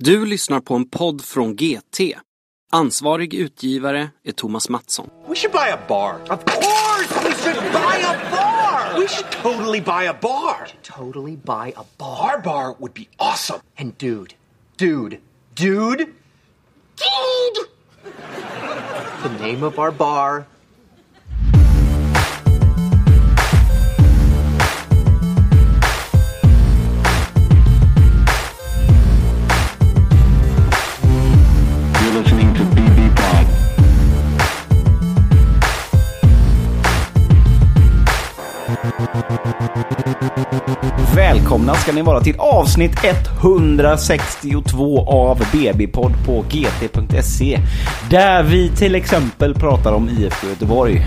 Du lyssnar på en podd från GT. Ansvarig utgivare är Thomas Mattsson. We should buy a bar. Of course, we should buy a bar. We should totally buy a bar. totally buy a bar. Our bar would be awesome. And dude, dude, dude, dude! The name of our bar. Välkomna ska ni vara till avsnitt 162 av BB-podd på gt.se. Där vi till exempel pratar om IFK Göteborg.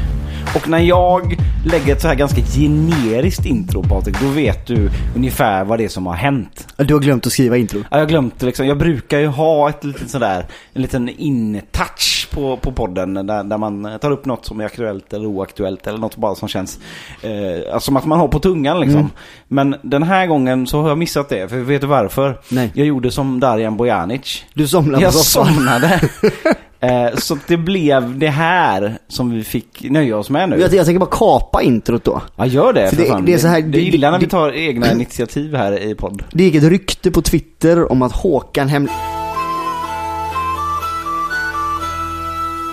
Och när jag lägger ett så här ganska generiskt intro Patrik, då vet du ungefär vad det är som har hänt. Du har glömt att skriva intro. Ja, jag har glömt liksom. Jag brukar ju ha ett litet sådär, en liten in-touch på, på podden där, där man tar upp något som är aktuellt eller oaktuellt eller något bara som känns eh, som att man har på tungan liksom. Mm. Men den här gången så har jag missat det, för vet du varför? Nej. Jag gjorde som Darjan Bojanic. Du somnade Jag somnade. eh, så det blev det här som vi fick nöja oss med nu. Jag, jag tänker bara kapa introt då. Ja, gör det För för det- fan. det är så här- det, det- det gillar när vi det- tar egna initiativ här i podd. Det gick ett rykte på Twitter om att Håkan Hem...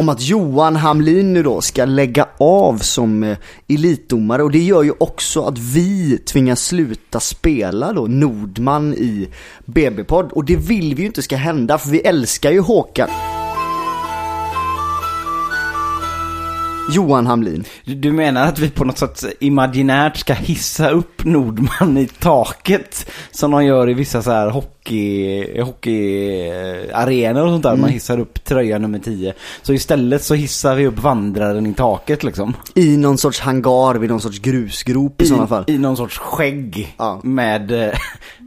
Om att Johan Hamlin nu då ska lägga av som eh, elitdomare och det gör ju också att vi tvingas sluta spela då Nordman i BB-podd och det vill vi ju inte ska hända för vi älskar ju Håkan. Johan Hamlin. Du, menar att vi på något sätt imaginärt ska hissa upp Nordman i taket? Som de gör i vissa så här hockey, hockeyarenor och sånt där. Man hissar upp tröja nummer 10. Så istället så hissar vi upp vandraren i taket liksom. I någon sorts hangar vid någon sorts grusgrop i, sådana fall. I någon sorts skägg. Ja. Med, eh,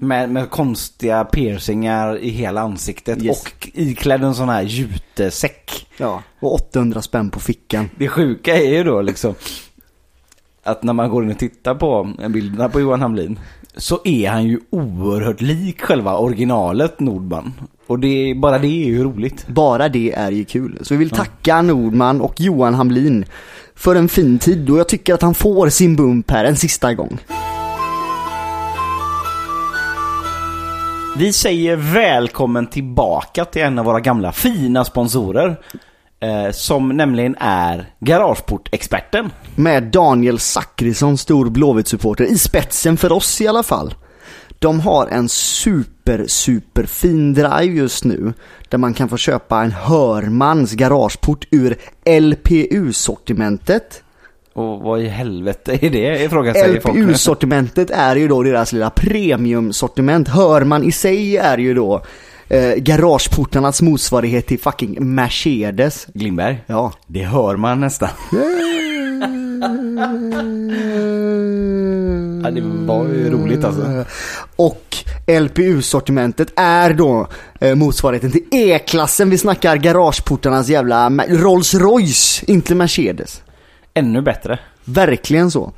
med, med konstiga piercingar i hela ansiktet. Yes. Och iklädd en sån här jutesäck. Ja, och 800 spänn på fickan. Det sjuka är ju då liksom att när man går in och tittar på bilderna på Johan Hamlin så är han ju oerhört lik själva originalet Nordman. Och det, bara det är ju roligt. Bara det är ju kul. Så vi vill tacka Nordman och Johan Hamlin för en fin tid och jag tycker att han får sin bump här en sista gång. Vi säger välkommen tillbaka till en av våra gamla fina sponsorer. Eh, som nämligen är Garageportexperten. Med Daniel Zackrisson, stor Blåvitt-supporter, i spetsen för oss i alla fall. De har en super, super fin drive just nu. Där man kan få köpa en Hörmans garageport ur LPU-sortimentet. Och vad i helvete är det? Ifrågasätter folk. LPU-sortimentet är ju då deras lilla premium-sortiment. Hörman i sig är ju då eh, garageportarnas motsvarighet till fucking Mercedes. Glimberg. Ja. Det hör man nästan. Ja, det var ju roligt alltså. Och LPU-sortimentet är då eh, motsvarigheten till E-klassen. Vi snackar garageportarnas jävla Rolls Royce, inte Mercedes. Ännu bättre. Verkligen så.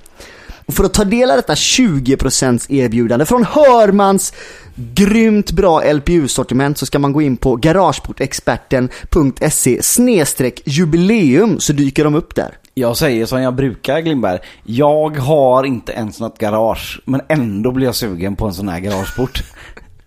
Och för att ta del av detta 20% erbjudande från Hörmans grymt bra LPU-sortiment så ska man gå in på garageportexperten.se jubileum så dyker de upp där. Jag säger som jag brukar Glimberg. Jag har inte ens något garage. Men ändå blir jag sugen på en sån här garageport.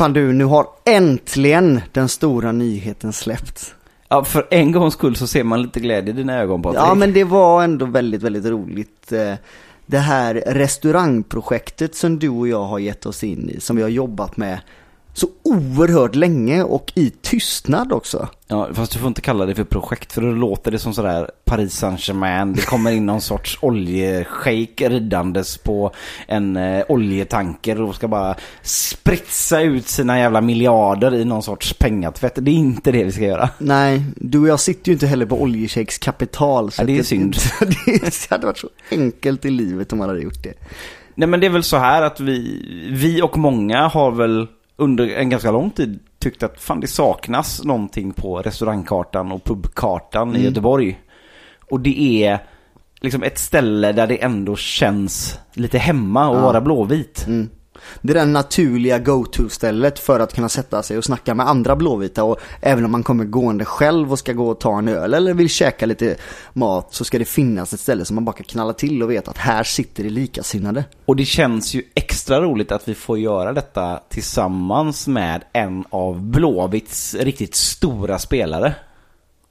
Fan du, nu har äntligen den stora nyheten släppts. Ja, för en gångs skull så ser man lite glädje i dina ögon Patrik. Ja men det var ändå väldigt, väldigt roligt. eh, Det här restaurangprojektet som du och jag har gett oss in i, som vi har jobbat med så oerhört länge och i tystnad också. Ja, fast du får inte kalla det för projekt för då låter det som sådär Paris Saint-Germain. Det kommer in någon sorts oljeshejk ridandes på en eh, oljetanker och ska bara spritsa ut sina jävla miljarder i någon sorts pengatvätt. Det är inte det vi ska göra. Nej, du och jag sitter ju inte heller på oljeshejks kapital. Så Ja, det är synd. det hade varit så enkelt i livet om man hade gjort det. Nej men det är väl så här att vi, vi och många har väl under en ganska lång tid tyckt att fan det saknas någonting på restaurangkartan och pubkartan i Göteborg. Och det är liksom ett ställe där det ändå känns lite hemma och vara blåvit. Det är det naturliga go-to-stället för att kunna sätta sig och snacka med andra blåvita och även om man kommer gående själv och ska gå och ta en öl eller vill käka lite mat så ska det finnas ett ställe som man bara kan knalla till och veta att här sitter det likasinnade. Och det känns ju extra roligt att vi får göra detta tillsammans med en av Blåvitts riktigt stora spelare.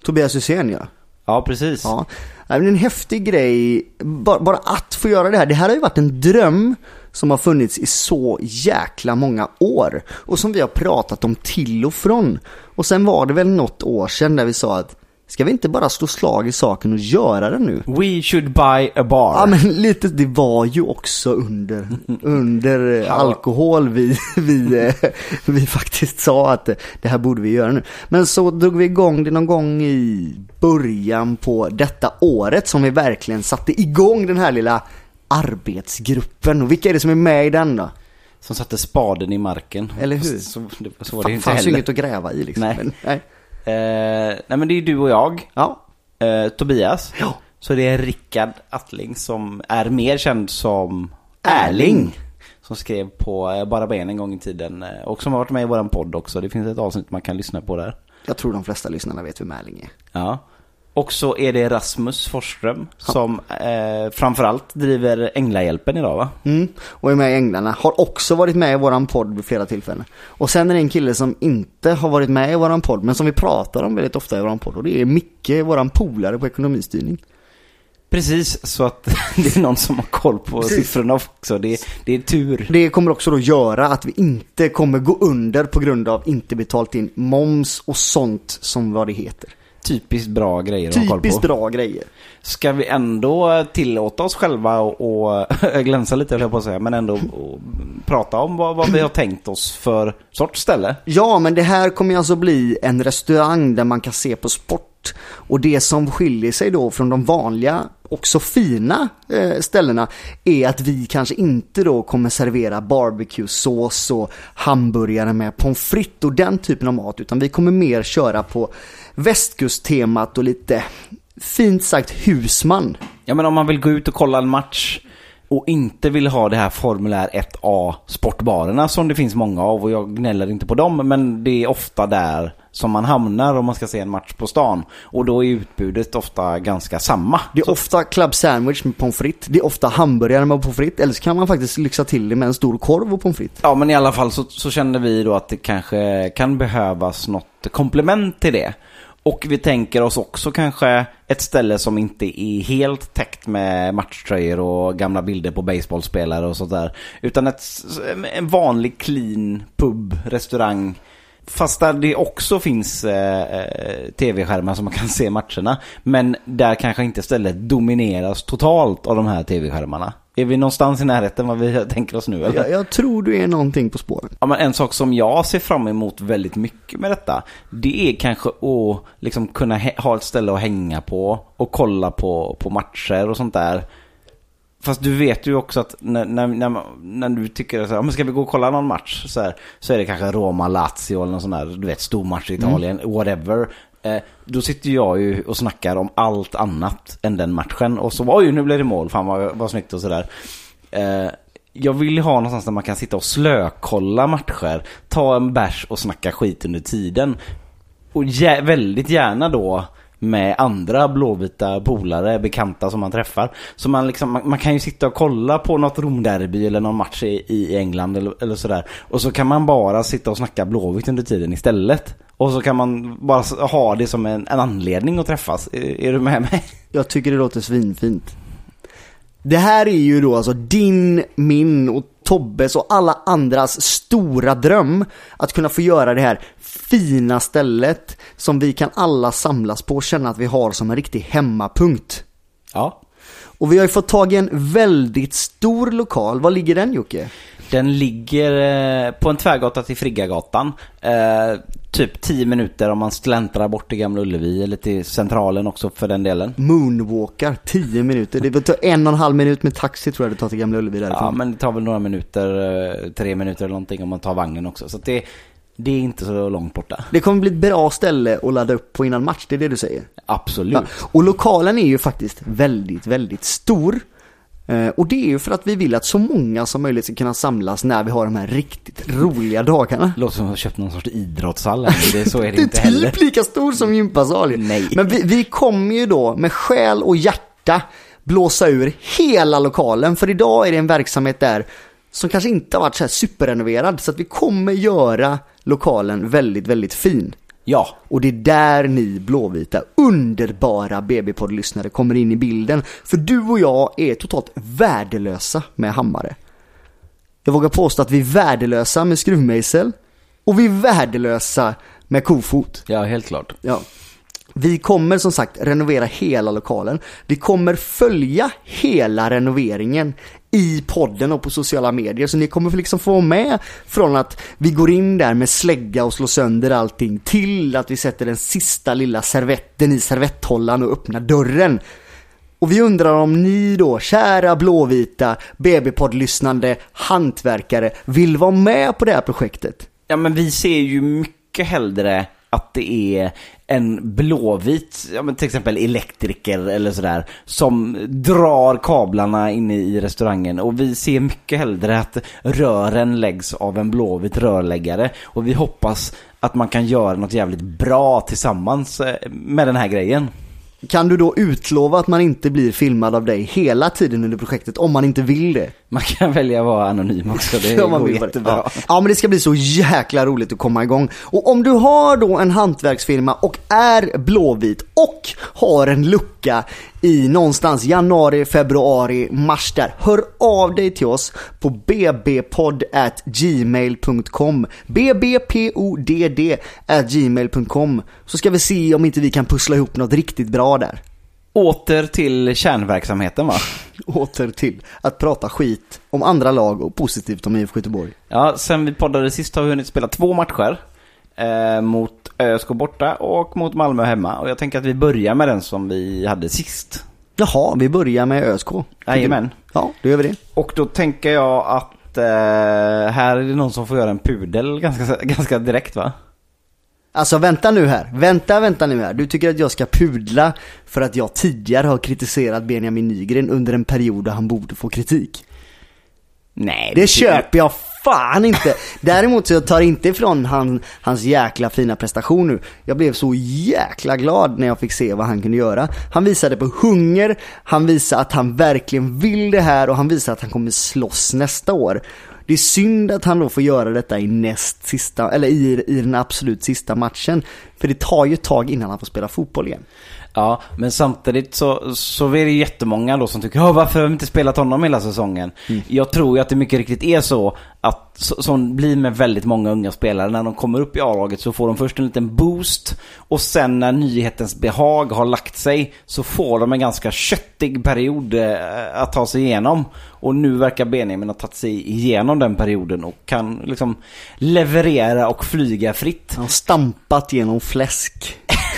Tobias Hysén ja. Ja, precis. Ja, det är en häftig grej. Bara, bara att få göra det här. Det här har ju varit en dröm som har funnits i så jäkla många år. Och som vi har pratat om till och från. Och sen var det väl något år sedan där vi sa att ska vi inte bara slå slag i saken och göra det nu? We should buy a bar. Ja men lite, det var ju också under, under eh, alkohol vi, vi, eh, vi faktiskt sa att det här borde vi göra nu. Men så drog vi igång det någon gång i början på detta året som vi verkligen satte igång den här lilla arbetsgruppen. Och vilka är det som är med i den då? Som satte spaden i marken. Eller hur? Så, det, så var det inte fanns heller. inget att gräva i liksom. Nej. Men, nej. Eh, nej men det är du och jag, Ja. eh, Tobias. Ja. Så det är Rickard Attling som är mer känd som Erling. Erling. Som skrev på eh, Bara Ben en gång i tiden. eh, Och som har varit med i våran podd också. Det finns ett avsnitt man kan lyssna på där. Jag tror de flesta lyssnarna vet vem Erling är. Ja. Och så är det Rasmus Forsström som eh, framförallt driver Änglahjälpen idag va? Mm. Och är med i Änglarna. Har också varit med i våran podd vid flera tillfällen. Och sen är det en kille som inte har varit med i våran podd, men som vi pratar om väldigt ofta i våran podd. Och det är Micke, våran polare på ekonomistyrning. Precis, så att det är någon som har koll på Precis. siffrorna också. Det, det är tur. Det kommer också då göra att vi inte kommer gå under på grund av inte betalt in moms och sånt som vad det heter. Typiskt bra grejer att ha koll på. Typiskt bra grejer. Ska vi ändå tillåta oss själva och, och glänsa lite höll jag på att säga, men ändå och prata om vad, vad vi har tänkt oss för sorts ställe? Ja, men det här kommer alltså bli en restaurang där man kan se på sport. Och det som skiljer sig då från de vanliga, också fina eh, ställena är att vi kanske inte då kommer servera barbecue-sås och hamburgare med pommes frites och den typen av mat. Utan vi kommer mer köra på västkusttemat och lite fint sagt husman. Ja men om man vill gå ut och kolla en match och inte vill ha det här formulär 1A sportbarerna som det finns många av och jag gnäller inte på dem men det är ofta där som man hamnar om man ska se en match på stan och då är utbudet ofta ganska samma. Det är ofta club sandwich med pommes frites. Det är ofta hamburgare med pommes frites. Eller så kan man faktiskt lyxa till det med en stor korv och pommes frites. Ja men i alla fall så, så känner vi då att det kanske kan behövas något komplement till det. Och vi tänker oss också kanske ett ställe som inte är helt täckt med matchtröjor och gamla bilder på baseballspelare och sånt där. Utan ett, en vanlig clean pub, restaurang. Fast där det också finns eh, eh, tv-skärmar som man kan se matcherna. Men där kanske inte stället domineras totalt av de här tv-skärmarna. Är vi någonstans i närheten vad vi tänker oss nu eller? Jag, jag tror du är någonting på spåren. Ja, men en sak som jag ser fram emot väldigt mycket med detta, det är kanske att liksom kunna ha ett ställe att hänga på och kolla på, på matcher och sånt där. Fast du vet ju också att när, när, när, när du tycker så här, "Ja, men ska vi gå och kolla någon match så, här, så är det kanske Roma-Lazio eller någon sån där, du vet, stor match i Italien, whatever. Eh, då sitter jag ju och snackar om allt annat än den matchen. Och så, oj nu blev det mål, fan vad, vad snyggt och sådär. Eh, jag vill ju ha någonstans där man kan sitta och slökolla matcher, ta en bärs och snacka skit under tiden. Och väldigt gärna då med andra blåvita polare, bekanta som man träffar. Så man, liksom, man, man kan ju sitta och kolla på något Romderby eller någon match i, i England eller, eller sådär. Och så kan man bara sitta och snacka blåvitt under tiden istället. Och så kan man bara ha det som en, en anledning att träffas. Är, är du med mig? Jag tycker det låter svinfint. Det här är ju då alltså din, min och Tobbes och alla andras stora dröm att kunna få göra det här fina stället som vi kan alla samlas på och känna att vi har som en riktig hemmapunkt. Ja. Och vi har ju fått tag i en väldigt stor lokal. Var ligger den Jocke? Den ligger eh, på en tvärgata till Friggagatan. Typ 10 minuter om man släntrar bort till Gamla Ullevi eller till Centralen också för den delen. Moonwalkar, 10 minuter. Det tar en och en halv minut med taxi tror jag det tar till Gamla Ullevi därifrån. Ja, men det tar väl några minuter, eh, tre minuter eller någonting om man tar vagnen också. Så det, det är inte så långt borta. Det kommer bli ett bra ställe att ladda upp på innan match, det är det du säger? Absolut. Ja. Och lokalen är ju faktiskt väldigt, väldigt stor. Eh, Och det är ju för att vi vill att så många som möjligt ska kunna samlas när vi har de här riktigt roliga dagarna. Låter som att jag köpt någon sorts idrottshall. Det, så är det Det är inte heller. typ lika stor som gympasal. Nej. Men vi, vi kommer ju då med själ och hjärta blåsa ur hela lokalen. För idag är det en verksamhet där som kanske inte har varit så superrenoverad. Så att vi kommer göra lokalen väldigt, väldigt fin. Ja, Och det är där ni blåvita, underbara BB-poddlyssnare kommer in i bilden. För du och jag är totalt värdelösa med hammare. Jag vågar påstå att vi är värdelösa med skruvmejsel och vi är värdelösa med kofot. ja helt klart. Ja. Vi kommer som sagt renovera hela lokalen. Vi kommer följa hela renoveringen i podden och på sociala medier. Så ni kommer liksom få vara med från att vi går in där med slägga och slår sönder allting till att vi sätter den sista lilla servetten i servetthållaren och öppnar dörren. Och vi undrar om ni då, kära blåvita BB-poddlyssnande hantverkare, vill vara med på det här projektet? Ja men vi ser ju mycket hellre att det är en blåvit, ja men till exempel elektriker eller sådär, som drar kablarna inne i restaurangen. Och vi ser mycket hellre att rören läggs av en blåvit rörläggare. Och vi hoppas att man kan göra något jävligt bra tillsammans eh, med den här grejen. Kan du då utlova att man inte blir filmad av dig hela tiden under projektet om man inte vill det? Man kan välja att vara anonym också, det Om man vill jättebra. Ja. ja men det ska bli så jäkla roligt att komma igång. Och om du har då en hantverksfirma och är blåvit och har en lucka i någonstans januari, februari, mars där. Hör av dig till oss på bbpodd@gmail.com bbpodd gmail.com så ska vi se om inte vi kan pussla ihop något riktigt bra där. Åter till kärnverksamheten va? Åter till att prata skit om andra lag och positivt om IFK Göteborg. Ja, sen vi poddade sist har vi hunnit spela två matcher. Eh, mot ÖSK borta och mot Malmö hemma. Och jag tänker att vi börjar med den som vi hade sist. Jaha, vi börjar med ÖSK. Jajamän. Ja, då gör vi det. Och då tänker jag att eh, här är det någon som får göra en pudel ganska, ganska direkt va? Alltså vänta nu här, vänta, vänta nu här. Du tycker att jag ska pudla för att jag tidigare har kritiserat Benjamin Nygren under en period där han borde få kritik. Nej. Det köper jag fan inte. Däremot så jag tar inte ifrån han, hans jäkla fina prestation nu. Jag blev så jäkla glad när jag fick se vad han kunde göra. Han visade på hunger, han visade att han verkligen vill det här och han visar att han kommer slåss nästa år. Det är synd att han då får göra detta i näst sista, eller i, i den absolut sista matchen. För det tar ju ett tag innan han får spela fotboll igen. Ja, men samtidigt så, så är det jättemånga då som tycker "Ja, varför har vi inte spelat honom hela säsongen? Jag tror ju att det mycket riktigt är så att, så, som blir med väldigt många unga spelare, när de kommer upp i A-laget så får de först en liten boost och sen när nyhetens behag har lagt sig så får de en ganska köttig period eh, att ta sig igenom. Och nu verkar Benjamin ha tagit sig igenom den perioden och kan liksom leverera och flyga fritt. Han har stampat genom fläsk.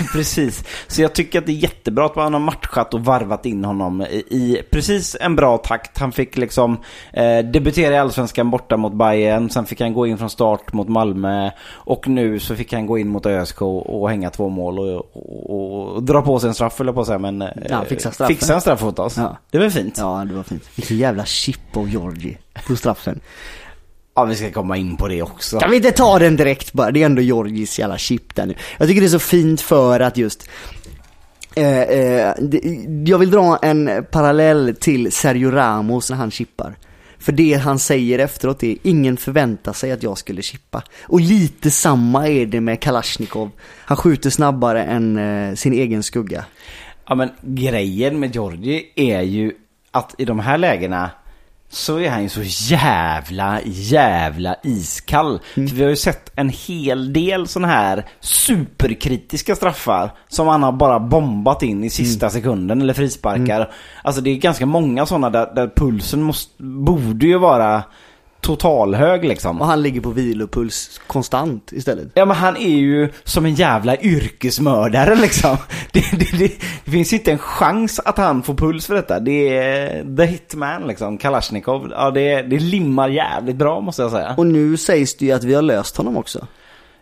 Precis. Så jag tycker att det är jättebra att man har matchat och varvat in honom i, i precis en bra takt. Han fick liksom eh, debutera i Allsvenskan borta mot Bayern. Sen fick han gå in från start mot Malmö. Och nu så fick han gå in mot ÖSK och, och hänga två mål och, och, och dra på sig en straff eller på sig men eh, Ja, fixa straffen. fixa en straff åt oss. Ja. Det var fint. Ja. Det var fint. Vilken jävla chip av Georgie på straffen. Vi ska komma in på det också. Kan vi inte ta den direkt bara? Det är ändå Georgies jävla chip där nu. Jag tycker det är så fint för att just eh, eh, Jag vill dra en parallell till Sergio Ramos när han chippar. För det han säger efteråt är ingen förväntar sig att jag skulle chippa. Och lite samma är det med Kalashnikov. Han skjuter snabbare än eh, sin egen skugga. Ja men grejen med Georgie är ju att i de här lägena så är han ju så jävla, jävla iskall. För vi har ju sett en hel del sådana här superkritiska straffar som han har bara bombat in i sista sekunden eller frisparkar. Alltså det är ganska många sådana där, där pulsen måste, borde ju vara totalhög liksom. Och han ligger på vilopuls konstant istället. Ja men han är ju som en jävla yrkesmördare liksom. Det, det, det, det finns inte en chans att han får puls för detta. Det är the hitman liksom, Kalashnikov. Ja det, det limmar jävligt bra måste jag säga. Och nu sägs det ju att vi har löst honom också.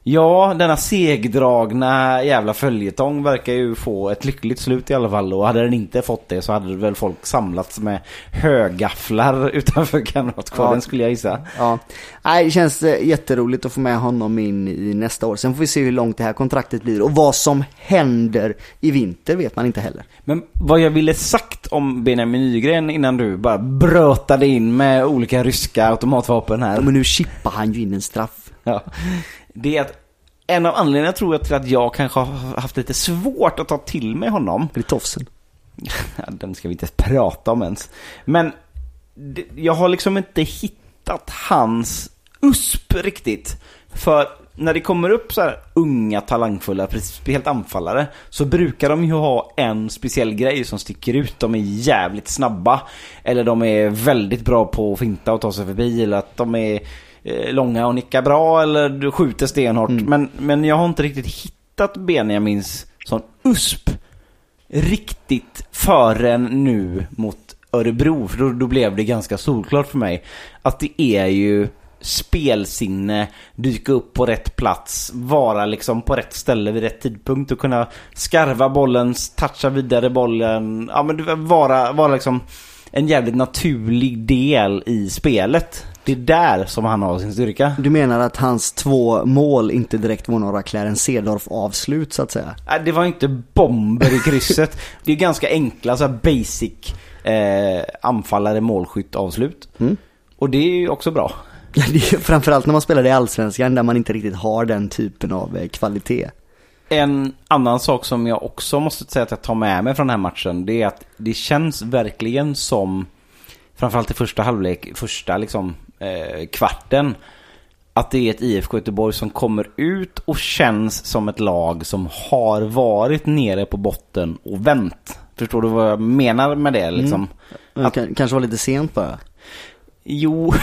Ja, denna segdragna jävla följetong verkar ju få ett lyckligt slut i alla fall. Och hade den inte fått det så hade väl folk samlats med högafflar utanför kamratkåren Ja. skulle jag gissa. Ja, Nej, det känns eh, jätteroligt att få med honom in i nästa år. Sen får vi se hur långt det här kontraktet blir och vad som händer i vinter vet man inte heller. Men vad jag ville sagt om Benjamin Nygren innan du bara brötade in med olika ryska automatvapen här. Ja, men nu chippar han ju in en straff. Ja. Det är att en av anledningarna tror jag till att jag kanske har haft lite svårt att ta till mig honom. Det är tofsen. Den ska vi inte prata om ens. Men jag har liksom inte hittat hans USP riktigt. För när det kommer upp så här unga talangfulla, speciellt anfallare, så brukar de ju ha en speciell grej som sticker ut. De är jävligt snabba. Eller de är väldigt bra på att finta och ta sig förbi. Eller att de är långa och nickar bra. Eller du skjuter stenhårt. Men, men jag har inte riktigt hittat Benjamins sån USP riktigt förrän nu mot Örebro. För då, då blev det ganska solklart för mig att det är ju spelsinne, dyka upp på rätt plats, vara liksom på rätt ställe vid rätt tidpunkt och kunna skarva bollen, toucha vidare bollen. Ja men vara, vara liksom en jävligt naturlig del i spelet. Det är där som han har sin styrka. Du menar att hans två mål inte direkt var några Clarence Cedorf avslut så att säga? Nej, det var inte bomber i krysset. det är ganska enkla så här basic eh, anfallare, målskytt, avslut. Och det är ju också bra. Ja, det är framförallt när man spelar i Allsvenskan där man inte riktigt har den typen av eh, kvalitet. En annan sak som jag också måste säga att jag tar med mig från den här matchen, det är att det känns verkligen som, framförallt i första halvlek, första liksom eh, kvarten, att det är ett IFK Göteborg som kommer ut och känns som ett lag som har varit nere på botten och vänt. Förstår du vad jag menar med det liksom? Men Att- kan, kanske var lite sent bara. Jo,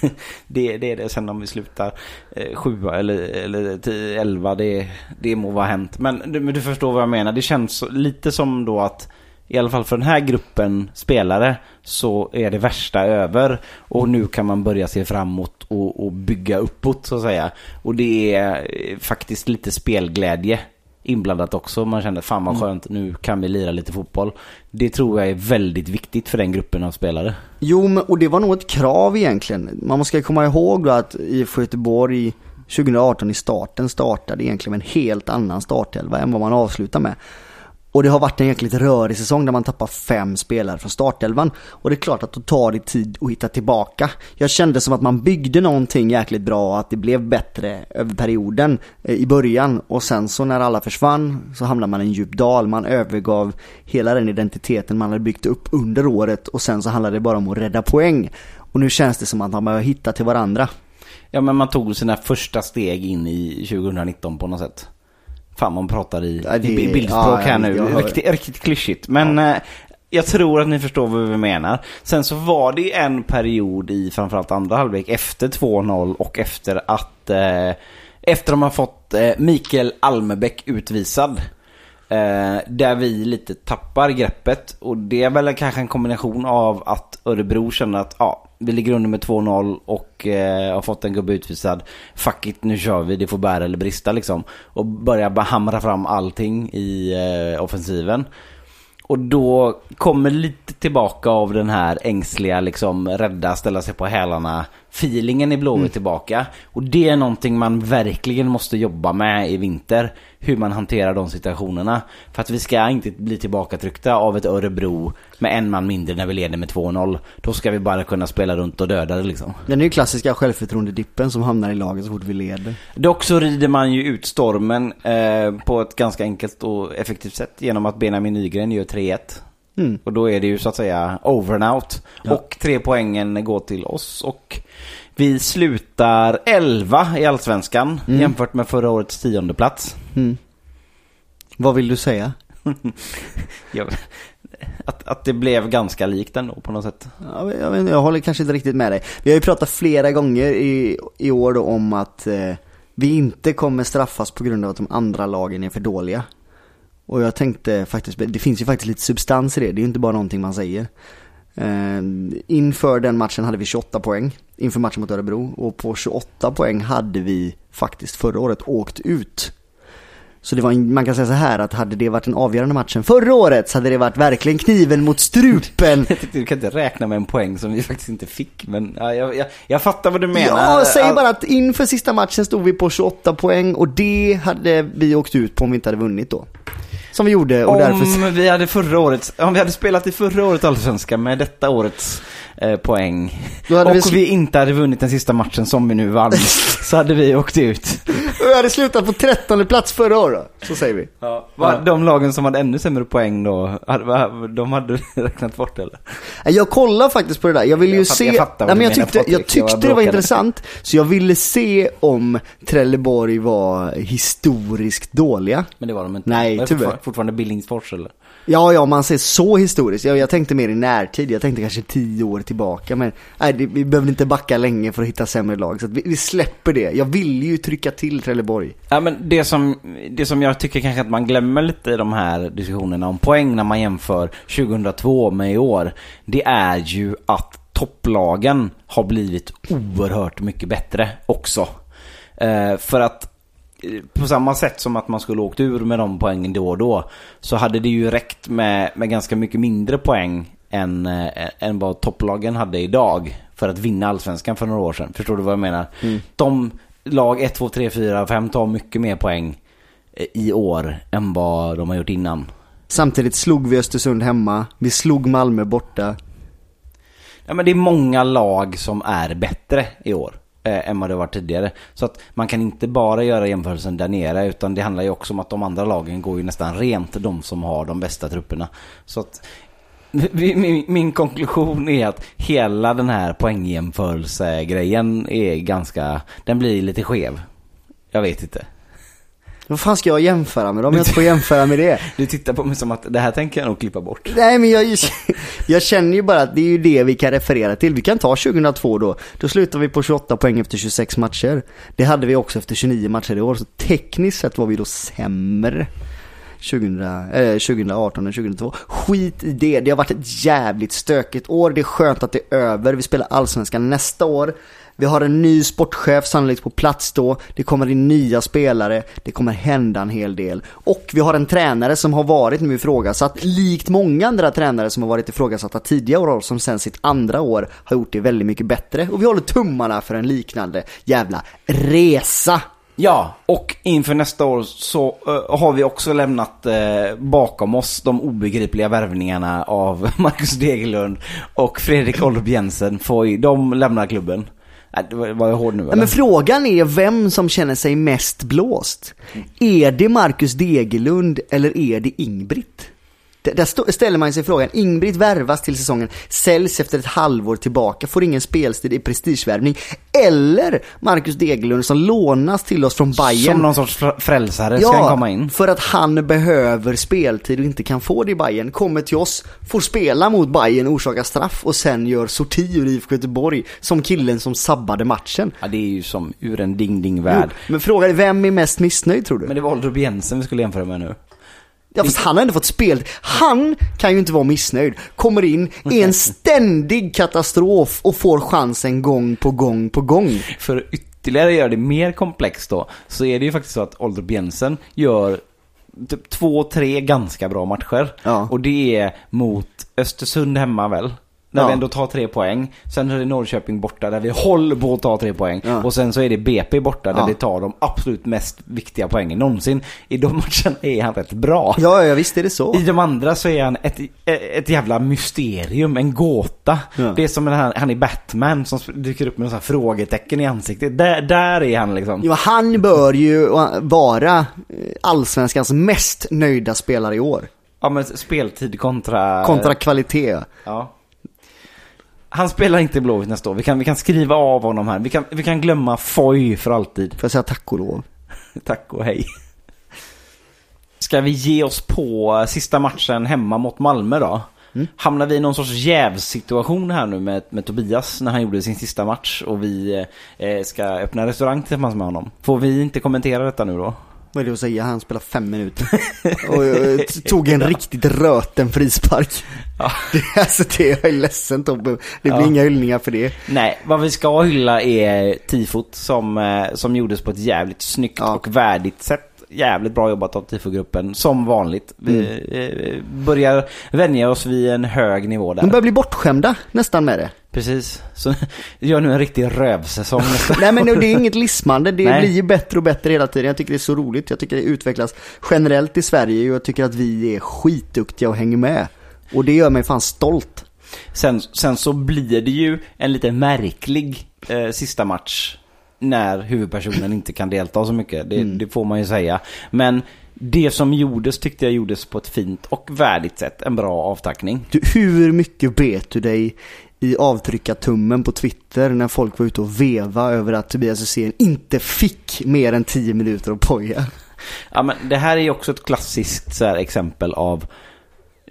det, det är det. Sen om vi slutar eh, sjua eller, eller tio, elva, det, det må vara hänt. Men, du- men du förstår vad jag menar. Det känns lite som då att i alla fall för den här gruppen spelare så är det värsta över. Och nu kan man börja se framåt och, och bygga uppåt så att säga. Och det är eh, faktiskt lite spelglädje inblandat också. Man känner fan vad skönt, nu kan vi lira lite fotboll. Det tror jag är väldigt viktigt för den gruppen av spelare. Jo, och det var nog ett krav egentligen. Man måste komma ihåg då att IFK Göteborg 2018 i starten startade egentligen med en helt annan startelva än vad man avslutar med. Och det har varit en jäkligt rörig säsong där man tappar fem spelare från startelvan. Och det är klart att då tar det tid att hitta tillbaka. Jag kände som att man byggde någonting jäkligt bra och att det blev bättre över perioden eh, i början. Och sen så när alla försvann så hamnade man i en djup dal. Man övergav hela den identiteten man hade byggt upp under året och sen så handlade det bara om att rädda poäng. Och nu känns det som att man börjar hitta till varandra. Ja men man tog sina första steg in i 2019 på något sätt. Fan man pratar i, Ja, det- i bildspråk här nu. Riktigt, riktigt klyschigt. Men eh, jag tror att ni förstår vad vi menar. Sen så var det en period i framförallt andra halvlek efter 2-0 och efter att eh, efter de har fått eh, Mikael Almebäck utvisad. Eh, där vi lite tappar greppet och det är väl kanske en kombination av att Örebro känner att ja, vi ligger under med 2-0 och eh, har fått en gubbe utvisad. Fuck it, nu kör vi, det får bära eller brista liksom. Och börjar bara hamra fram allting i eh, offensiven. Och då kommer lite tillbaka av den här ängsliga, liksom rädda, ställa sig på hälarna feelingen i Blåvitt tillbaka. Och det är någonting man verkligen måste jobba med i vinter. Hur man hanterar de situationerna. För att vi ska inte bli tillbakatryckta av ett Örebro med en man mindre när vi leder med 2-0. Då ska vi bara kunna spela runt och döda det liksom. Den är ju klassiska självförtroendedippen som hamnar i laget så fort vi leder. Dock så rider man ju ut stormen eh, på ett ganska enkelt och effektivt sätt genom att Benjamin Nygren gör 3-1. Och då är det ju så att säga over and out. Och tre poängen går till oss och vi slutar 11 i Allsvenskan jämfört med förra årets tionde plats. Vad vill du säga? Att, att det blev ganska likt ändå på något sätt. Ja, jag, vet, jag håller kanske inte riktigt med dig. Vi har ju pratat flera gånger i, i år då om att eh, vi inte kommer straffas på grund av att de andra lagen är för dåliga. Och jag tänkte faktiskt, det finns ju faktiskt lite substans i det, det är ju inte bara någonting man säger. Eh, inför den matchen hade vi 28 poäng, inför matchen mot Örebro. Och på 28 poäng hade vi faktiskt förra året åkt ut. Så det var en, man kan säga så här att hade det varit den avgörande matchen förra året så hade det varit verkligen kniven mot strupen. Jag tyckte du kan inte räkna med en poäng som vi faktiskt inte fick. Men ja, jag, jag, jag fattar vad du menar. Ja, säg bara att inför sista matchen stod vi på 28 poäng och det hade vi åkt ut på om vi inte hade vunnit då. Som vi gjorde och Om därför... vi hade förra året, om vi hade spelat i förra årets allsvenska med detta årets eh, poäng och vi vi, inte hade vunnit den sista matchen som vi nu vann så hade vi åkt ut. Jag hade slutat på 13 plats förra året så säger vi. Va, De lagen som hade ännu sämre poäng då, hade, de hade räknat bort eller? Jag kollar faktiskt på det där, jag ville ju Jag fatt- se... jag fattar Nej, men jag tyckte, jag Jag tyckte det var intressant, så jag ville se om Trelleborg var historiskt dåliga. Men det var de inte. Nej, tyvärr. Fortfar- Fortfarande Billingsfors eller? Ja, ja, man ser så historiskt. Jag, jag tänkte mer i närtid. Jag tänkte kanske tio år tillbaka. Men nej, det, vi behöver inte backa länge för att hitta sämre lag. Så vi, vi släpper det. Jag vill ju trycka till Trelleborg. Ja men det som, det som jag tycker kanske att man glömmer lite i de här diskussionerna om poäng när man jämför 2002 med i år. Det är ju att topplagen har blivit oerhört mycket bättre också. Eh, för att på samma sätt som att man skulle åkt ur med de poängen då och då så hade det ju räckt med, med ganska mycket mindre poäng än, eh, än vad topplagen hade idag för att vinna allsvenskan för några år sedan. Förstår du vad jag menar? De lag 1, 2, 3, 4, 5 tar mycket mer poäng eh, i år än vad de har gjort innan. Samtidigt slog vi Östersund hemma. Vi slog Malmö borta. Ja men det är många lag som är bättre i år eh, än vad det var tidigare. Så att man kan inte bara göra jämförelsen där nere utan det handlar ju också om att de andra lagen går ju nästan rent, de som har de bästa trupperna. Så att min, min konklusion är att hela den här poängjämförelsegrejen är ganska, den blir lite skev. Jag vet inte. Vad fan ska jag jämföra med om jag inte får jämföra med det? Du tittar på mig som att det här tänker jag nog klippa bort. Nej men jag, jag känner ju bara att det är ju det vi kan referera till. Vi kan ta 2002 då. Då slutar vi på 28 poäng efter 26 matcher. Det hade vi också efter 29 matcher i år. Så tekniskt sett var vi då sämre. 2000, eh, 2018 än 2002. Skit i det. Det har varit ett jävligt stökigt år. Det är skönt att det är över. Vi spelar allsvenskan nästa år. Vi har en ny sportchef sannolikt på plats då. Det kommer in nya spelare. Det kommer hända en hel del. Och vi har en tränare som har varit nu ifrågasatt, likt många andra tränare som har varit ifrågasatta tidigare år, som sen sitt andra år har gjort det väldigt mycket bättre. Och vi håller tummarna för en liknande jävla resa. Ja, och inför nästa år så uh, har vi också lämnat uh, bakom oss de obegripliga värvningarna av Marcus Degerlund och Fredrik Olof Jensen. Foy, de lämnar klubben. Äh, var jag hård nu eller? men frågan är vem som känner sig mest blåst. Är det Marcus Degerlund eller är det Ingbritt? Där ställer man sig frågan. Ingbritt värvas till säsongen, säljs efter ett halvår tillbaka, får ingen spelstid i prestigevärvning. Eller Marcus Degerlund som lånas till oss från Bayern. Som någon sorts fr- frälsare ska han komma in. för att han behöver speltid och inte kan få det i Bayern. Kommer till oss, får spela mot Bayern, orsakar straff och sen gör sorti ur IFK Göteborg som killen som sabbade matchen. Ja, det är ju som ur en ding-ding-värld. Men frågan är vem är mest missnöjd tror du? Men det var Olof Jensen vi skulle jämföra med nu. Ja fast han har ändå fått spel. Han kan ju inte vara missnöjd. Kommer in, är en ständig katastrof och får chansen gång på gång på gång. För att ytterligare göra det mer komplext då, så är det ju faktiskt så att Oldrup Jensen gör typ två, tre ganska bra matcher. Ja. Och det är mot Östersund hemma väl? Där Ja. vi ändå tar tre poäng. Sen är det Norrköping borta där vi håller på att ta tre poäng. Ja. Och sen så är det BP borta där vi tar de absolut mest viktiga poängen någonsin. I de matcherna är han rätt bra. Ja, ja visst är det så. I de andra så är han ett, ett jävla mysterium, en gåta. Det är som den här, han är Batman som dyker upp med några frågetecken i ansiktet. Där, där är han liksom. Jo, han bör ju vara eh, allsvenskans mest nöjda spelare i år. Ja men speltid kontra... Kontra kvalitet. Ja. Han spelar inte i Blåvitt nästa år. Vi kan, vi kan skriva av honom här. Vi kan, vi kan glömma Foy för alltid. Får jag säga tack och lov. Tack och hej. Ska vi ge oss på sista matchen hemma mot Malmö då? Hamnar vi i någon sorts jävsituation här nu med, med Tobias när han gjorde sin sista match och vi eh, ska öppna restaurang tillsammans med honom? Får vi inte kommentera detta nu då? Vad är det att säga? Han spelar fem minuter. och tog en riktigt röten frispark. Ja. Det, alltså det, jag är ledsen Tobbe. Det blir Ja. inga hyllningar för det. Nej, vad vi ska hylla är tifot som, eh, som gjordes på ett jävligt snyggt Ja. och värdigt sätt. Jävligt bra jobbat av tifogruppen, som vanligt. Vi eh, börjar vänja oss vid en hög nivå där. De börjar bli bortskämda nästan med det. Precis. Så gör nu en riktig rövsäsong Nej men det är inget lismande, det Nej. blir ju bättre och bättre hela tiden. Jag tycker det är så roligt, jag tycker det utvecklas generellt i Sverige och jag tycker att vi är skitduktiga och hänger med. Och det gör mig fan stolt. Sen, sen så blir det ju en lite märklig eh, sista match när huvudpersonen inte kan delta så mycket. Det, det får man ju säga. Men det som gjordes tyckte jag gjordes på ett fint och värdigt sätt. En bra avtackning. Du, hur mycket bet du dig i avtryckartummen på Twitter när folk var ute och veva över att Tobias Hysén inte fick mer än 10 minuter av Poja? Ja, men det här är ju också ett klassiskt så här, exempel av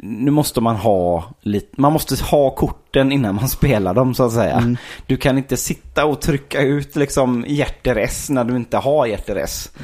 nu måste man ha lite, man måste ha korten innan man spelar dem så att säga. Du kan inte sitta och trycka ut liksom hjärter-S när du inte har hjärter-S. Eh,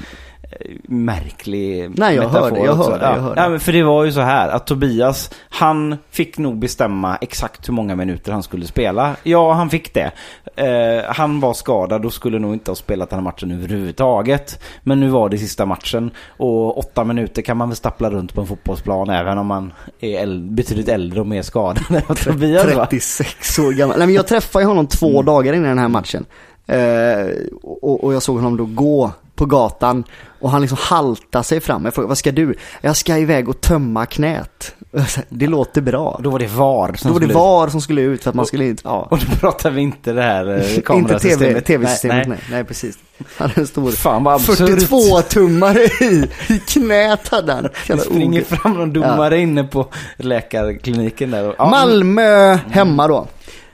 Märklig Nej, jag metafor det, jag också. hör det, ja. jag hör det. Ja, men för det var ju så här att Tobias, han fick nog bestämma exakt hur många minuter han skulle spela. Ja, han fick det. Eh, han var skadad och skulle nog inte ha spelat den här matchen överhuvudtaget. Men nu var det sista matchen och åtta minuter kan man väl stappla runt på en fotbollsplan även om man är äl- betydligt äldre och mer skadad än vad Tobias var. 36 år gammal. Nej men jag träffade honom två dagar innan den här matchen. Eh, och, och jag såg honom då gå på gatan och han liksom haltade sig fram. Jag frågade, vad ska du? Jag ska iväg och tömma knät. Det låter bra. Då var det VAR som Då var det VAR som skulle ut för att man skulle inte, ja. Och då pratar vi inte det här eh, Inte kamerasystemet. TV, tv-systemet, Nej, nej, nej. nej. precis. Han hade en stor Fan, vad absurt. 42-tummare i, i knät hade han. Det springer fram någon domare inne på läkarkliniken där. Och, ja, Malmö hemma då.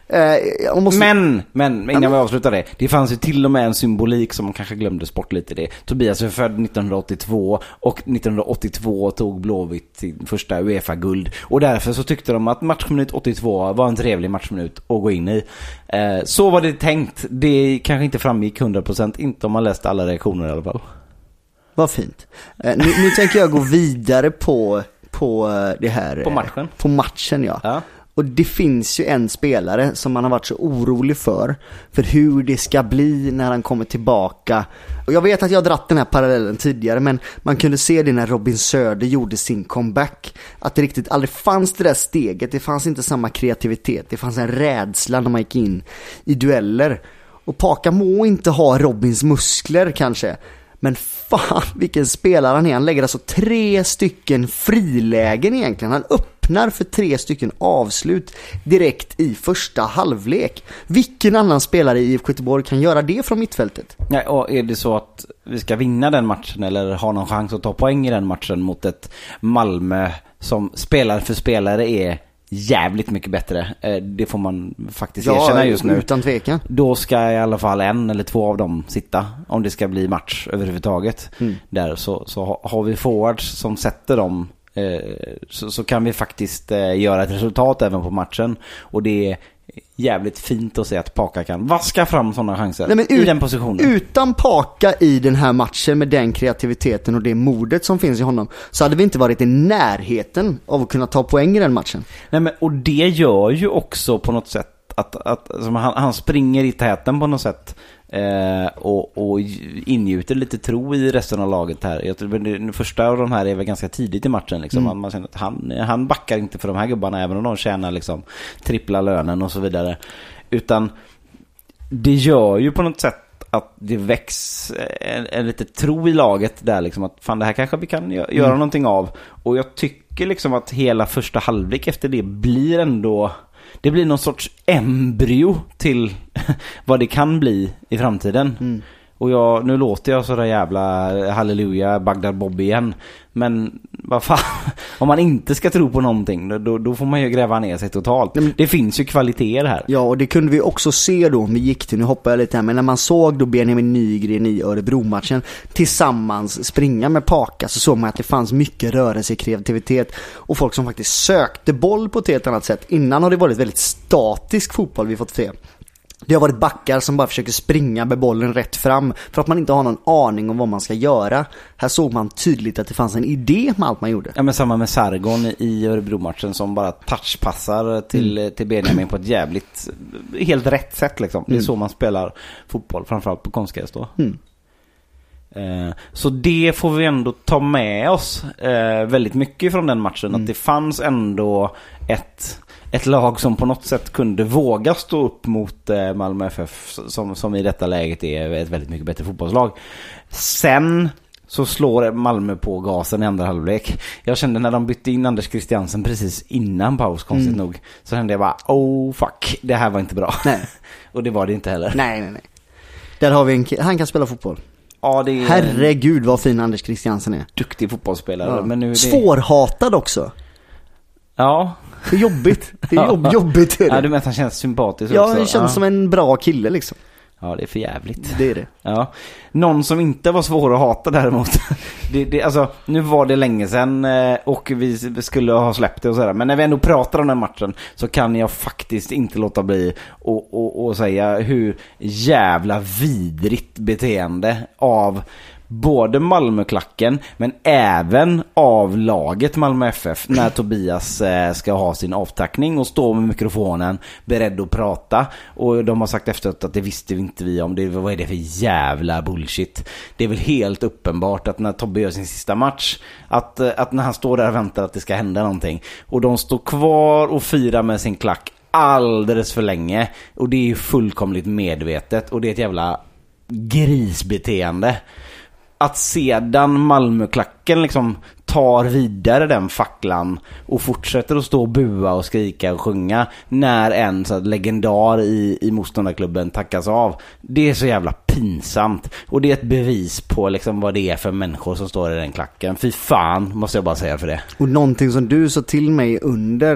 Eh, jag måste... Men, men innan vi avslutar det. Det fanns ju till och med en symbolik som man kanske glömde bort lite det. Tobias är född 1982 och 1982 tog Blåvitt sin första Uefa-guld. Och därför så tyckte de att matchminut 82 var en trevlig matchminut att gå in i. Eh, så var det tänkt. Det kanske inte framgick 100% inte om man läste alla reaktioner i alla fall. Vad fint. Eh, nu, nu tänker jag gå vidare på, på eh, det här. På eh, matchen? På matchen ja. Ja. Och det finns ju en spelare som man har varit så orolig för. För hur det ska bli när han kommer tillbaka. Och jag vet att jag har dratt den här parallellen tidigare men man kunde se det när Robin Söder gjorde sin comeback. Att det riktigt aldrig fanns det där steget. Det fanns inte samma kreativitet. Det fanns en rädsla när man gick in i dueller. Och Paka må inte ha Robins muskler kanske. Men fan vilken spelare han är. Han lägger alltså tre stycken frilägen egentligen. Han öppnar för tre stycken avslut direkt i första halvlek. Vilken annan spelare i IFK Göteborg kan göra det från mittfältet? Nej, och är det så att vi ska vinna den matchen eller ha någon chans att ta poäng i den matchen mot ett Malmö som spelare för spelare är jävligt mycket bättre. Eh, Det får man faktiskt erkänna just nu. utan tvekan. Då ska i alla fall en eller två av dem sitta om det ska bli match överhuvudtaget. Mm. Där så, så ha- har vi forwards som sätter dem så, så kan vi faktiskt eh, göra ett resultat även på matchen. Och det är jävligt fint att se att Paka kan vaska fram sådana chanser Nej, men i ut- den positionen. Utan Paka i den här matchen med den kreativiteten och det modet som finns i honom så hade vi inte varit i närheten av att kunna ta poäng i den matchen. Nej, men, och det gör ju också på något sätt att, att alltså, han, han springer i täten på något sätt. Eh, och, och ingjuter lite tro i resten av laget här. Jag tror, den första av de här är väl ganska tidigt i matchen. Liksom. Man, man känner att han, han backar inte för de här gubbarna även om de tjänar liksom, trippla lönen och så vidare. Utan det gör ju på något sätt att det väcks en, en lite tro i laget där liksom att fan det här kanske vi kan gö- göra någonting av. Och jag tycker liksom att hela första halvlek efter det blir ändå det blir någon sorts embryo till vad det kan bli i framtiden. Mm. Och jag, nu låter jag sådär jävla halleluja Bagdad Bobby igen. Men vad fan, Om man inte ska tro på någonting, då- då, får man ju gräva ner sig totalt. Det finns ju kvaliteter här. Ja, och det kunde vi också se då om vi gick till, nu hoppar jag lite här, men när man såg då Benjamin Nygren i Örebro-matchen tillsammans springa med Paka så såg man att det fanns mycket rörelse, kreativitet och folk som faktiskt sökte boll på ett helt annat sätt. Innan har det varit väldigt statisk fotboll vi fått se. Det har varit backar som bara försöker springa med bollen rätt fram för att man inte har någon aning om vad man ska göra. Här såg man tydligt att det fanns en idé med allt man gjorde. Ja men samma med Sargon i Örebro-matchen som bara touchpassar till, till Benjamin på ett jävligt, helt rätt sätt liksom. Det är så man spelar fotboll, framförallt på konstgräs då. Eh, Så det får vi ändå ta med oss eh, väldigt mycket från den matchen. Att det fanns ändå ett, ett lag som på något sätt kunde våga stå upp mot eh, Malmö FF som, som i detta läget är ett väldigt mycket bättre fotbollslag. Sen så slår Malmö på gasen i andra halvlek. Jag kände när de bytte in Anders Christiansen precis innan paus, konstigt nog. Så kände jag bara, oh fuck, det här var inte bra. Nej. Och det var det inte heller. Nej, nej, nej. Där har vi en han kan spela fotboll. Ja, det är Herregud vad fin Anders Christiansen är. duktig fotbollsspelare. Ja. Men nu är det... Svårhatad också. Ja. Det är jobbigt. Det är jobb, jobbigt är ja, det. du menar att han känns sympatisk Ja, också? det känns ja. som en bra kille liksom. Ja, det är för jävligt. Det är det. Ja. Någon som inte var svår att hata däremot. Det, det, alltså, nu var det länge sedan eh, och vi skulle ha släppt det och sådär. Men när vi ändå pratar om den matchen så kan jag faktiskt inte låta bli och, och, och säga hur jävla vidrigt beteende av både Malmöklacken men även av laget Malmö FF när Tobias eh, ska ha sin avtackning och stå med mikrofonen beredd att prata. Och de har sagt efteråt att det visste vi inte vi om. Det, vad är det för jävla bullshit? Det är väl helt uppenbart att när Tobbe gör sin sista match att, eh, att när han står där och väntar att det ska hända någonting och de står kvar och firar med sin klack alldeles för länge och det är ju fullkomligt medvetet och det är ett jävla grisbeteende att sedan Malmöklacken liksom tar vidare den facklan och fortsätter att stå och bua och skrika och sjunga när en så legendar i, i motståndarklubben tackas av. Det är så jävla pinsamt. Och det är ett bevis på liksom vad det är för människor som står i den klacken. Fy fan, måste jag bara säga för det. Och någonting som du sa till mig under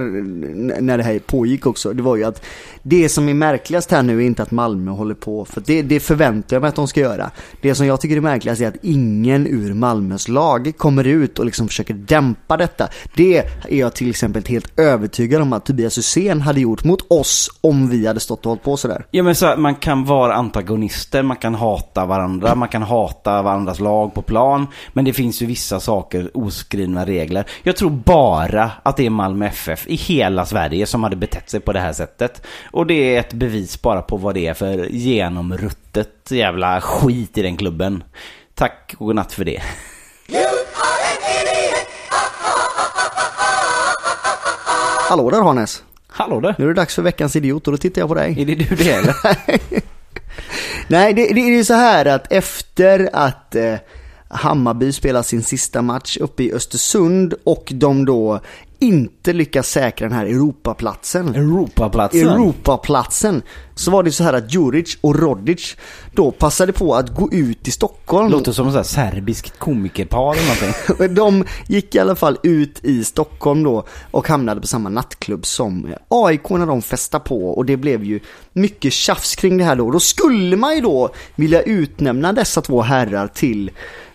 när det här pågick också, det var ju att det som är märkligast här nu är inte att Malmö håller på, för det, det förväntar jag mig att de ska göra. Det som jag tycker är märkligast är att ingen ur Malmös lag kommer ut och liksom försöker dämpa detta. Det är jag till exempel helt övertygad om att Tobias Hysén hade gjort mot oss om vi hade stått och hållit på sådär. Ja men så här, man kan vara antagonister, man kan hata varandra, man kan hata varandras lag på plan. Men det finns ju vissa saker, oskrivna regler. Jag tror bara att det är Malmö FF i hela Sverige som hade betett sig på det här sättet. Och det är ett bevis bara på vad det är för genomruttet jävla skit i den klubben. Tack och godnatt för det. Hallå där Hannes! Hallå du! Nu är det dags för veckans idiot och då tittar jag på dig. Är det du det eller? Nej, det, det är ju så här att efter att eh, Hammarby spelar sin sista match uppe i Östersund och de då inte lyckas säkra den här Europaplatsen. Europaplatsen. Europaplatsen. Så var det så här att Djuric och Rodic då passade på att gå ut i Stockholm. Låter som ett serbiskt komikerpar eller någonting. De gick i alla fall ut i Stockholm då och hamnade på samma nattklubb som AIK när de festade på och det blev ju mycket tjafs kring det här då. Då skulle man ju då vilja utnämna dessa två herrar till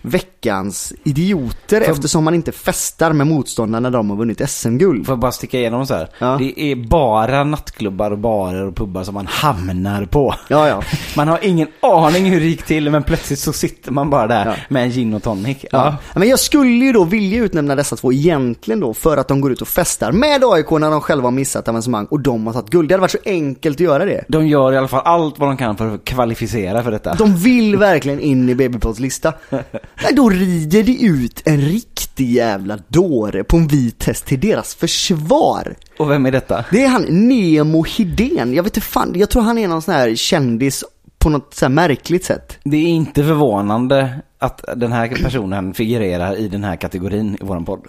veckans idioter eftersom man inte festar med motståndarna när de har vunnit SM-guld. Får jag bara sticka igenom så här? Ja. Det är bara nattklubbar och barer och pubbar som man hamnar på. Ja, ja. Man har ingen aning hur det gick till men plötsligt så sitter man bara där Ja. med en gin och tonic. Ja. Men jag skulle ju då vilja utnämna dessa två egentligen då för att de går ut och festar med AIK när de själva har missat avancemang och de har tagit guld. Det hade varit så enkelt att göra det. De gör i alla fall allt vad de kan för att kvalificera för detta. De vill verkligen in i BB-pods lista. Nej, då rider de ut en riktig jävla dåre på en vit häst till deras försvar. Och vem är detta? Det är han Nemo Hidén. Jag vet inte fan, jag tror han är någon sån här kändis på något så här märkligt sätt. Det är inte förvånande att den här personen figurerar i den här kategorin i våran podd.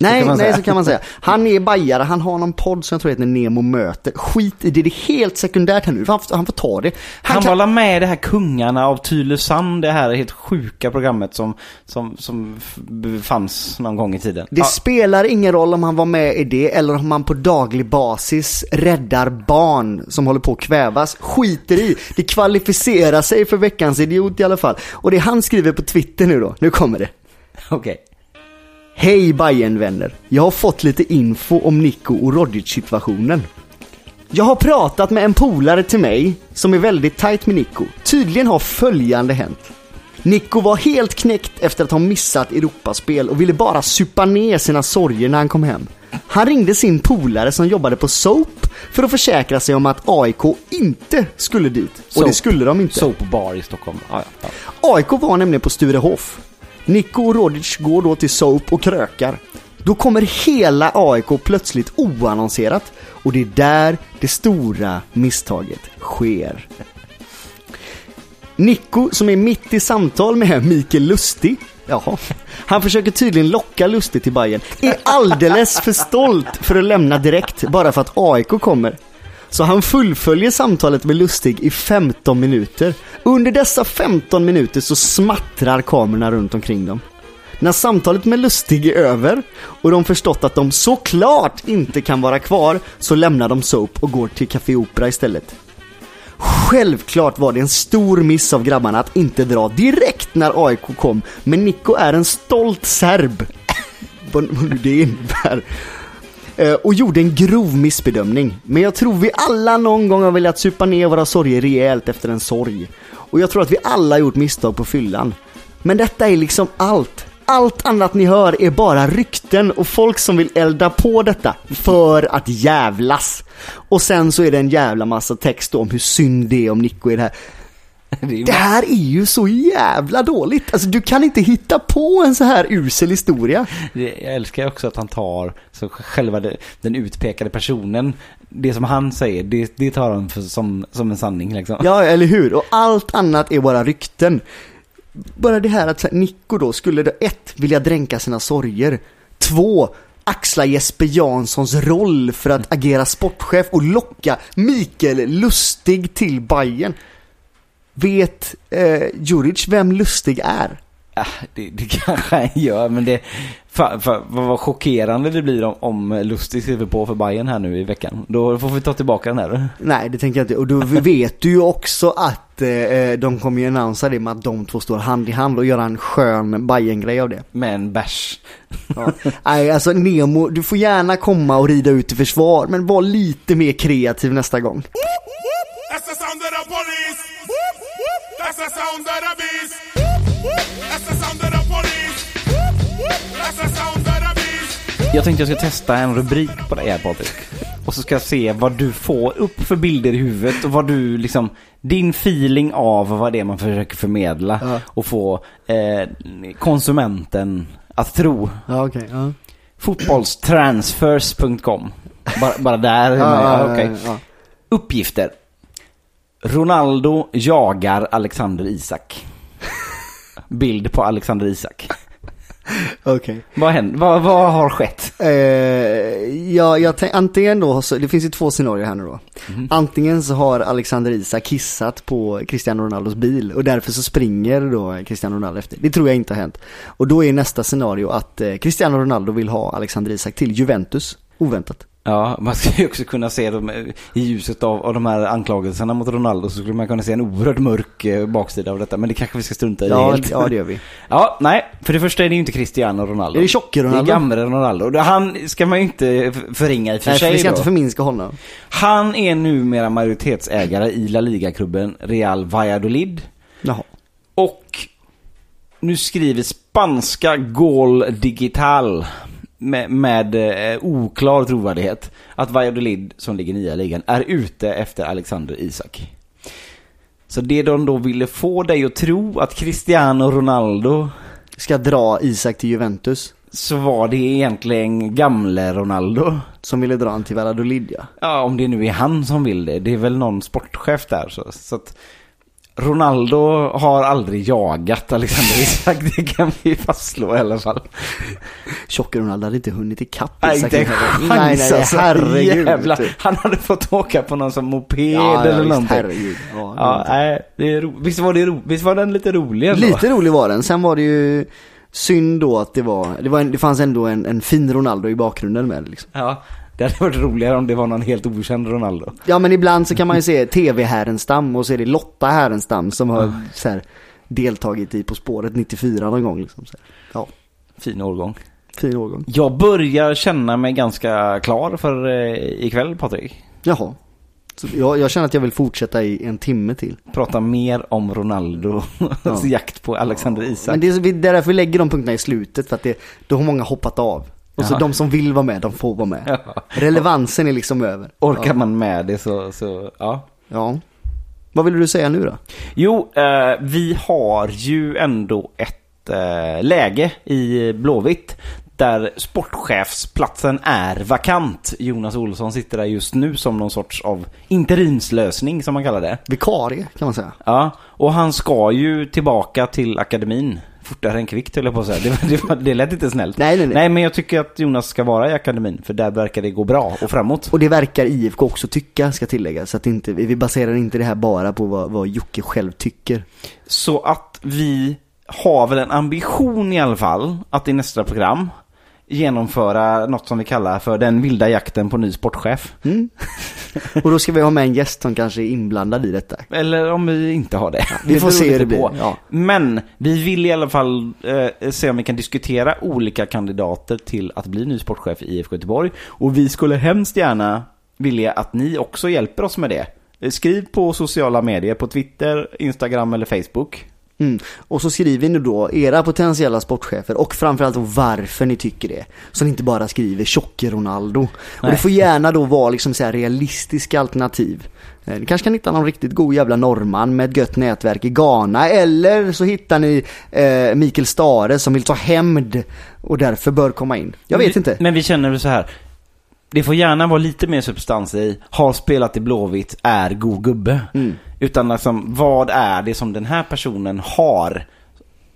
Nej, nej säga. så kan man säga. Han är bajare, han har någon podd som jag tror heter Nemo möter. Skit i det, det är helt sekundärt här nu. Han, får- han får ta det. Han, Han kan... var med i det här Kungarna av Tylösand, det här helt sjuka programmet som, som, som fanns någon gång i tiden. Det spelar ingen roll om han var med i det eller om han på daglig basis räddar barn som håller på att kvävas. Skiter i. Det kvalificerar sig för veckans idiot i alla fall. Och det han skriver på Twitter nu då, nu kommer det. Okej. Hej Bayern-vänner. Jag har fått lite info om Nico och Rodic-situationen. Jag har pratat med en polare till mig som är väldigt tajt med Nico. Tydligen har följande hänt. Nico var helt knäckt efter att ha missat Europaspel och ville bara supa ner sina sorger när han kom hem. Han ringde sin polare som jobbade på Soap för att försäkra sig om att AIK inte skulle dit. Och det skulle de inte. Soap Bar i Stockholm. Ja, ja, ja. AIK var nämligen på Sturehof. Nico och Rodic går då till Soap och krökar. Då kommer hela AIK plötsligt oannonserat och det är där det stora misstaget sker. Nico som är mitt i samtal med Mikael Lustig, jaha, han försöker tydligen locka Lustig till Bayern. är alldeles för stolt för att lämna direkt bara för att AIK kommer. Så han fullföljer samtalet med Lustig i 15 minuter. Under dessa 15 minuter så smattrar kamerorna runt omkring dem. När samtalet med Lustig är över och de förstått att de såklart inte kan vara kvar så lämnar de Soap och går till Café Opera istället. Självklart var det en stor miss av grabbarna att inte dra direkt när AIK kom, men Nico är en stolt serb. Vad vad nu det innebär. Eh, och gjorde en grov missbedömning. Men jag tror vi alla någon gång har velat supa ner våra sorger rejält efter en sorg. Och jag tror att vi alla har gjort misstag på fyllan. Men detta är liksom allt. Allt annat ni hör är bara rykten och folk som vill elda på detta för att jävlas. Och sen så är det en jävla massa text om hur synd det är om Nico i det här. Det Det här är ju så jävla dåligt. Alltså du kan inte hitta på en så här usel historia. Det, jag älskar också att han tar så själva det, den utpekade personen. Det som han säger, det, det tar han för, som, som en sanning liksom. Ja, eller hur? Och allt annat är bara rykten. Bara det här att här, Nico då skulle då ett, vilja dränka sina sorger. Två, axla Jesper Janssons roll för att agera sportchef och locka Mikael Lustig till Bayern. Vet eh, Juric vem Lustig är? Ja, det, det kanske han gör, men det... Fan, fan, vad chockerande det blir om, om Lustig skriver på för Bayern här nu i veckan. Då får vi ta tillbaka den här. Nej, det tänker jag inte. Och då vet du ju också att eh, de kommer ju annonsera det med att de två står hand i hand och göra en skön Bayern-grej av det. Med en bärs. Ja. Nej, alltså Nemo, du får gärna komma och rida ut i försvar, men var lite mer kreativ nästa gång. Jag tänkte jag ska testa en rubrik på dig här Patrik. Och så ska jag se vad du får upp för bilder i huvudet och vad du liksom, din feeling av vad det är man försöker förmedla Ja. och få eh, konsumenten att tro. Ja, okej. ja. Fotbollstransfers.com bara, bara där. Ja, ja. Uppgifter. Ronaldo jagar Alexander Isak. Bild på Alexander Isak. Okej. Vad, händer, vad, vad har skett? Eh, ja, jag tänk, antingen då, så, det finns ju två scenarier här nu då. Antingen så har Alexander Isak kissat på Cristiano Ronaldos bil och därför så springer då Cristiano Ronaldo efter. Det tror jag inte har hänt. Och då är nästa scenario att eh, Cristiano Ronaldo vill ha Alexander Isak till Juventus. Oväntat. Ja, man ska ju också kunna se dem i ljuset av, av de här anklagelserna mot Ronaldo så skulle man kunna se en oerhört mörk eh, baksida av detta. Men det kanske vi ska strunta i Ja, helt. ja, det gör vi. Ja, nej. För det första är det ju inte Cristiano Ronaldo. Är det tjocke Ronaldo? Det är gamle Ronaldo. Det- Han ska man ju inte förringa i och för Nej, sig vi ska då. inte förminska honom. Han är numera majoritetsägare i La Liga-klubben Real Valladolid. Jaha. Och nu skriver spanska Gol Digital med, med eh, oklar trovärdighet att Valladolid, som ligger nia i ligan, är ute efter Alexander Isak. Så det de då ville få dig att tro att Cristiano Ronaldo Ska dra Isak till Juventus. så var det egentligen gamle Ronaldo. Som ville dra han till Valladolid ja. Ja, om det nu är han som vill det. Det är väl någon sportchef där. Så, så att, Ronaldo har aldrig jagat Alexander Isak, det kan vi fastslå i alla fall. Tjocke Ronaldo hade inte hunnit ikapp Nej, Isak. inte en nej, nej, chans alltså. herregud. Jävlar. Han hade fått åka på någon som moped Ja, eller ja, visst, någonting. herregud. Ja, Ja, nej, det är visst, var det ro... visst var den lite rolig ändå? Lite rolig var den. Sen var det ju synd då att det var, det, var en, det fanns ändå en, en fin Ronaldo i bakgrunden med liksom. Ja, det hade varit roligare om det var någon helt okänd Ronaldo. Ja men ibland så kan man ju se TV Härenstam och så är det Lotta Härenstam som har så här, deltagit i På spåret 94 någon gång liksom. Ja, Fin årgång. fin årgång. Jag börjar känna mig ganska klar för eh, ikväll Patrik. Jaha. Jag, jag känner att jag vill fortsätta i en timme till. Prata mer om Ronaldo Ja. jakt på Alexander Isak. Men det är, det är därför vi lägger de punkterna i slutet för att det, då har många hoppat av. Och så Ja. de som vill vara med, de får vara med. Ja. Relevansen är liksom över. Orkar ja. man med det så, så ja. ja. Vad ville du säga nu då? Jo, eh, vi har ju ändå ett eh, läge i Blåvitt där sportchefsplatsen är vakant. Jonas Olsson sitter där just nu som någon sorts av interimslösning som man kallar det. Vikarie kan man säga. Ja, och han ska ju tillbaka till akademin. Fortare än kvickt höll jag på att säga. Det, var- det, var- det lät inte snällt. Nej, nej, nej. Nej, men jag tycker att Jonas ska vara i akademin. För där verkar det gå bra och framåt. Och det verkar IFK också tycka, ska tilläggas. Så att inte, vi baserar inte det här bara på vad, vad Jocke själv tycker. Så att vi har väl en ambition i alla fall att i nästa program genomföra något som vi kallar för den vilda jakten på ny sportchef. Och då ska vi ha med en gäst som kanske är inblandad i detta. Eller om vi inte har det. vi får se hur det blir, ja. Men vi vill i alla fall eh, se om vi kan diskutera olika kandidater till att bli ny sportchef i IFK Göteborg. Och vi skulle hemskt gärna vilja att ni också hjälper oss med det. Eh, Skriv på sociala medier, på Twitter, Instagram eller Facebook. Mm. Och så skriver ni då era potentiella sportchefer och framförallt då varför ni tycker det. Så ni inte bara skriver tjocke Ronaldo. Och Nej. det får gärna då vara liksom så här realistiska alternativ. Eh, Ni kanske kan hitta någon riktigt god jävla norrman med ett gött nätverk i Ghana. Eller så hittar ni eh, Mikael Stare som vill ta hämnd och därför bör komma in. Jag vet vi, inte. Men vi känner väl så här. Det får gärna vara lite mer substans i, har spelat i Blåvitt, är god gubbe. Mm. Utan liksom, vad är det som den här personen har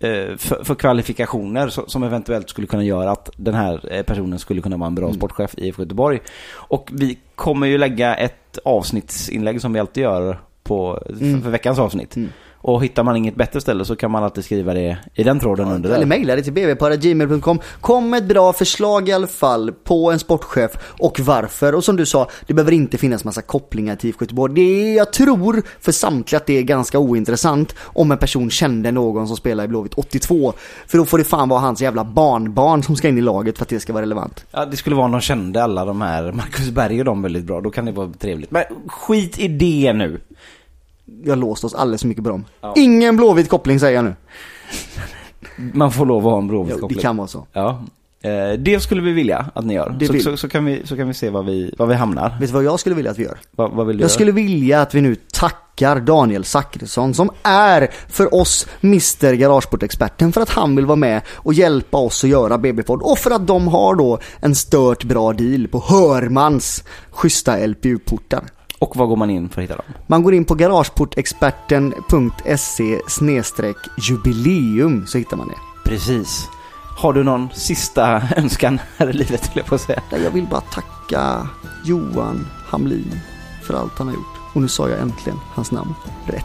eh, för, för kvalifikationer så- som eventuellt skulle kunna göra att den här eh, personen skulle kunna vara en Mm. bra sportchef i IFK Göteborg. Och vi kommer ju lägga ett avsnittsinlägg som vi alltid gör på, Mm. för, för veckans avsnitt. Och hittar man inget bättre ställe så kan man alltid skriva det i den tråden under Eller mejla det till bbparagmail.com. Kom med ett bra förslag i alla fall på en sportchef och varför. Och som du sa, det behöver inte finnas massa kopplingar till IFK Göteborg. Det är, jag tror för samtliga att det är ganska ointressant om en person kände någon som spelar i Blåvitt 82. För då får det fan vara hans jävla barnbarn som ska in i laget för att det ska vara relevant. Ja, det skulle vara de kände alla de här, Marcus Berg och de väldigt bra. Då kan det vara trevligt. Men skit i det nu. Vi har låst oss alldeles för mycket på dem. Ingen Blåvitt koppling säger jag nu. Man får lov att ha en Jo, Blåvitt-koppling. det kan vara så. Ja. Eh, det skulle vi vilja att ni gör. Så, så, så, kan vi, så kan vi se var vi, var vi hamnar. Vet du vad jag skulle vilja att vi gör? Vad, vad vill du Jag göra? skulle vilja att vi nu tackar Daniel Zachrisson som är för oss Mr Garageportexperten för att han vill vara med och hjälpa oss att göra BB-podd och för att de har då en stört bra deal på Hörmans schyssta LPU-portar. Och vad går man in för att hitta dem? Man går in på garageportexperten.se jubileum så hittar man det. Precis. Har du någon sista önskan här i livet, skulle jag på att säga? Jag vill bara tacka Johan Hamlin för allt han har gjort. Och nu sa jag äntligen hans namn rätt.